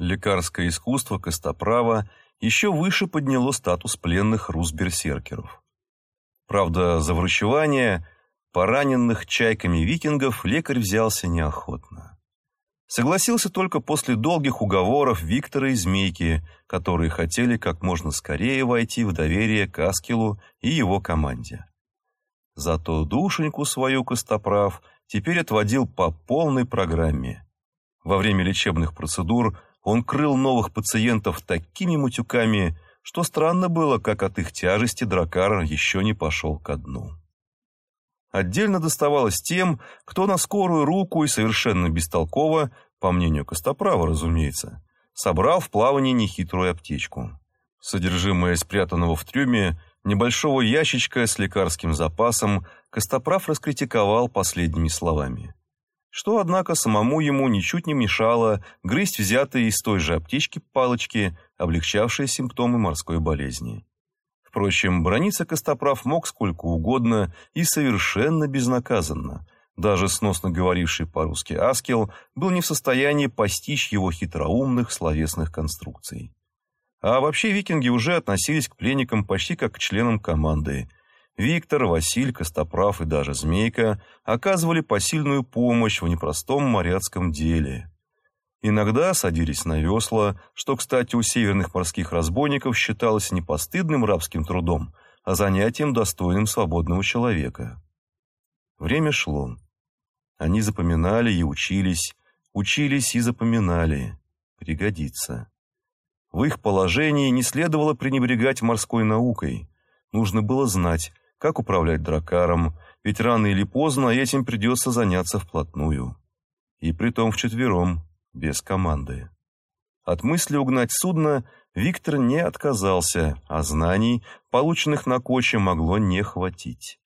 Лекарское искусство Костоправа еще выше подняло статус пленных рус-берсеркеров. Правда, за врачевание пораненных чайками викингов лекарь взялся неохотно. Согласился только после долгих уговоров Виктора и Змейки, которые хотели как можно скорее войти в доверие к Аскелу и его команде. Зато душеньку свою Костоправ теперь отводил по полной программе. Во время лечебных процедур он крыл новых пациентов такими мутюками, что странно было, как от их тяжести дракар еще не пошел ко дну. Отдельно доставалось тем, кто на скорую руку и совершенно бестолково, по мнению Костоправа, разумеется, собрал в плавании нехитрую аптечку. Содержимое спрятанного в трюме небольшого ящичка с лекарским запасом Костоправ раскритиковал последними словами. Что, однако, самому ему ничуть не мешало грызть взятые из той же аптечки палочки, облегчавшие симптомы морской болезни. Впрочем, брониться Костоправ мог сколько угодно и совершенно безнаказанно. Даже сносно говоривший по-русски Аскел был не в состоянии постичь его хитроумных словесных конструкций. А вообще викинги уже относились к пленникам почти как к членам команды. Виктор, Василь, Костоправ и даже Змейка оказывали посильную помощь в непростом моряцком деле. Иногда садились на весла, что, кстати, у северных морских разбойников считалось не постыдным рабским трудом, а занятием, достойным свободного человека. Время шло. Они запоминали и учились, учились и запоминали. Пригодится. В их положении не следовало пренебрегать морской наукой. Нужно было знать, как управлять дракаром, ведь рано или поздно этим придется заняться вплотную. И притом вчетвером, без команды. От мысли угнать судно Виктор не отказался, а знаний, полученных на коче, могло не хватить.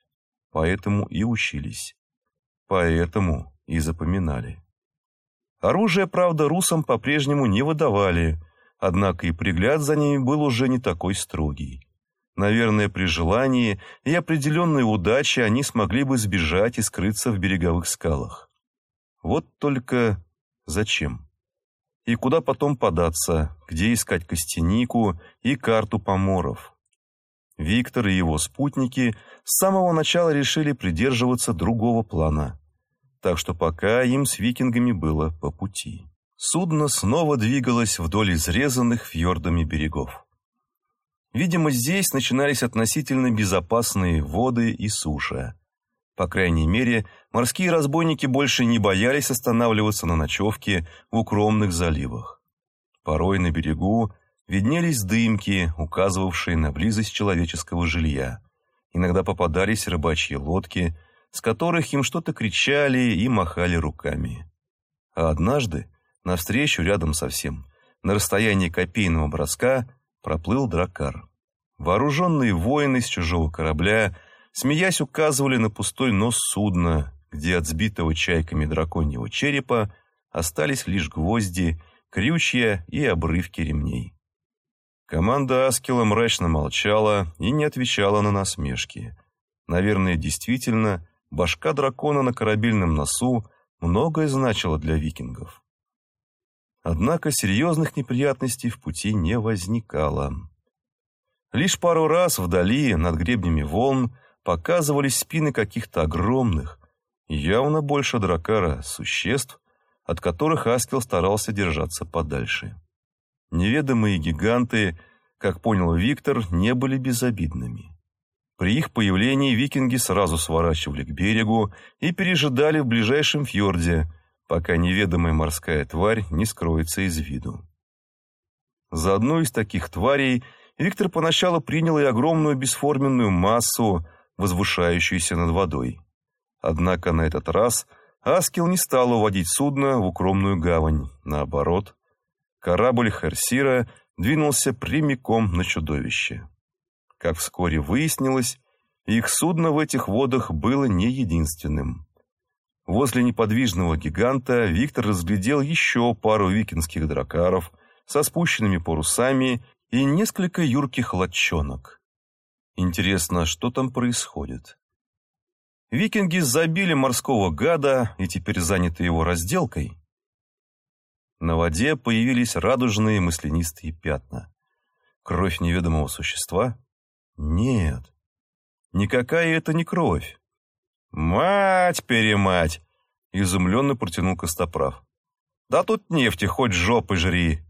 Поэтому и учились. Поэтому и запоминали. Оружие, правда, русам по-прежнему не выдавали, однако и пригляд за ними был уже не такой строгий. Наверное, при желании и определенной удаче они смогли бы сбежать и скрыться в береговых скалах. Вот только Зачем? И куда потом податься, где искать костянику и карту поморов? Виктор и его спутники с самого начала решили придерживаться другого плана. Так что пока им с викингами было по пути. Судно снова двигалось вдоль изрезанных фьордами берегов. Видимо, здесь начинались относительно безопасные воды и суша. По крайней мере, морские разбойники больше не боялись останавливаться на ночевке в укромных заливах. Порой на берегу виднелись дымки, указывавшие на близость человеческого жилья. Иногда попадались рыбачьи лодки, с которых им что-то кричали и махали руками. А однажды, навстречу рядом совсем, на расстоянии копейного броска, проплыл дракар. Вооруженные воины с чужого корабля – смеясь, указывали на пустой нос судна, где от сбитого чайками драконьего черепа остались лишь гвозди, крючья и обрывки ремней. Команда Аскела мрачно молчала и не отвечала на насмешки. Наверное, действительно, башка дракона на корабельном носу многое значила для викингов. Однако серьезных неприятностей в пути не возникало. Лишь пару раз вдали, над гребнями волн, показывались спины каких-то огромных, явно больше дракара, существ, от которых Аскел старался держаться подальше. Неведомые гиганты, как понял Виктор, не были безобидными. При их появлении викинги сразу сворачивали к берегу и пережидали в ближайшем фьорде, пока неведомая морская тварь не скроется из виду. За одну из таких тварей Виктор поначалу принял и огромную бесформенную массу, возвышающуюся над водой. Однако на этот раз Аскел не стал уводить судно в укромную гавань. Наоборот, корабль Херсира двинулся прямиком на чудовище. Как вскоре выяснилось, их судно в этих водах было не единственным. Возле неподвижного гиганта Виктор разглядел еще пару викинских дракаров со спущенными парусами и несколько юрких лодчонок. Интересно, что там происходит? Викинги забили морского гада и теперь заняты его разделкой? На воде появились радужные маслянистые пятна. Кровь неведомого существа? Нет. Никакая это не кровь. «Мать-перемать!» — изумленно протянул Костоправ. «Да тут нефти хоть жопы жри!»